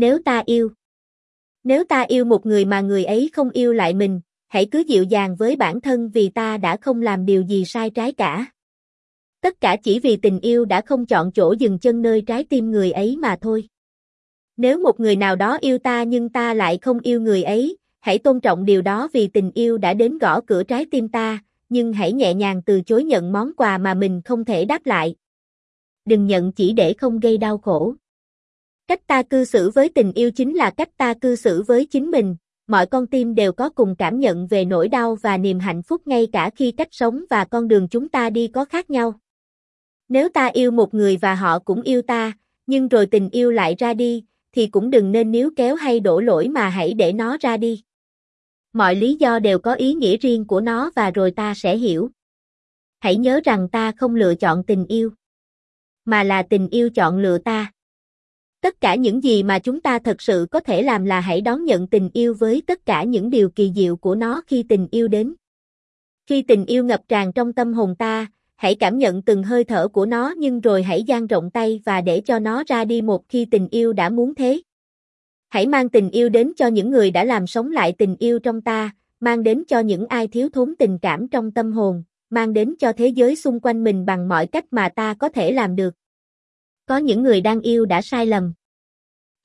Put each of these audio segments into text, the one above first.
Nếu ta yêu. Nếu ta yêu một người mà người ấy không yêu lại mình, hãy cứ dịu dàng với bản thân vì ta đã không làm điều gì sai trái cả. Tất cả chỉ vì tình yêu đã không chọn chỗ dừng chân nơi trái tim người ấy mà thôi. Nếu một người nào đó yêu ta nhưng ta lại không yêu người ấy, hãy tôn trọng điều đó vì tình yêu đã đến gõ cửa trái tim ta, nhưng hãy nhẹ nhàng từ chối nhận món quà mà mình không thể đáp lại. Đừng nhận chỉ để không gây đau khổ. Cách ta cư xử với tình yêu chính là cách ta cư xử với chính mình, mọi con tim đều có cùng cảm nhận về nỗi đau và niềm hạnh phúc ngay cả khi cách sống và con đường chúng ta đi có khác nhau. Nếu ta yêu một người và họ cũng yêu ta, nhưng rồi tình yêu lại ra đi, thì cũng đừng nên níu kéo hay đổ lỗi mà hãy để nó ra đi. Mọi lý do đều có ý nghĩa riêng của nó và rồi ta sẽ hiểu. Hãy nhớ rằng ta không lựa chọn tình yêu, mà là tình yêu chọn lựa ta. Tất cả những gì mà chúng ta thật sự có thể làm là hãy đón nhận tình yêu với tất cả những điều kỳ diệu của nó khi tình yêu đến. Khi tình yêu ngập tràn trong tâm hồn ta, hãy cảm nhận từng hơi thở của nó nhưng rồi hãy dang rộng tay và để cho nó ra đi một khi tình yêu đã muốn thế. Hãy mang tình yêu đến cho những người đã làm sống lại tình yêu trong ta, mang đến cho những ai thiếu thốn tình cảm trong tâm hồn, mang đến cho thế giới xung quanh mình bằng mọi cách mà ta có thể làm được. Có những người đang yêu đã sai lầm.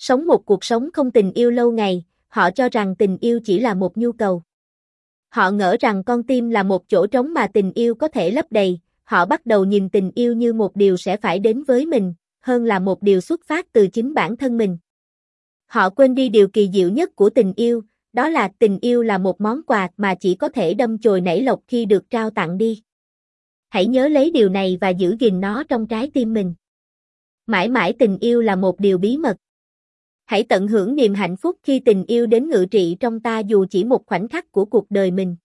Sống một cuộc sống không tình yêu lâu ngày, họ cho rằng tình yêu chỉ là một nhu cầu. Họ ngỡ rằng con tim là một chỗ trống mà tình yêu có thể lấp đầy, họ bắt đầu nhìn tình yêu như một điều sẽ phải đến với mình, hơn là một điều xuất phát từ chính bản thân mình. Họ quên đi điều kỳ diệu nhất của tình yêu, đó là tình yêu là một món quà mà chỉ có thể đâm chồi nảy lộc khi được trao tặng đi. Hãy nhớ lấy điều này và giữ gìn nó trong trái tim mình. Mãi mãi tình yêu là một điều bí mật. Hãy tận hưởng niềm hạnh phúc khi tình yêu đến ngự trị trong ta dù chỉ một khoảnh khắc của cuộc đời mình.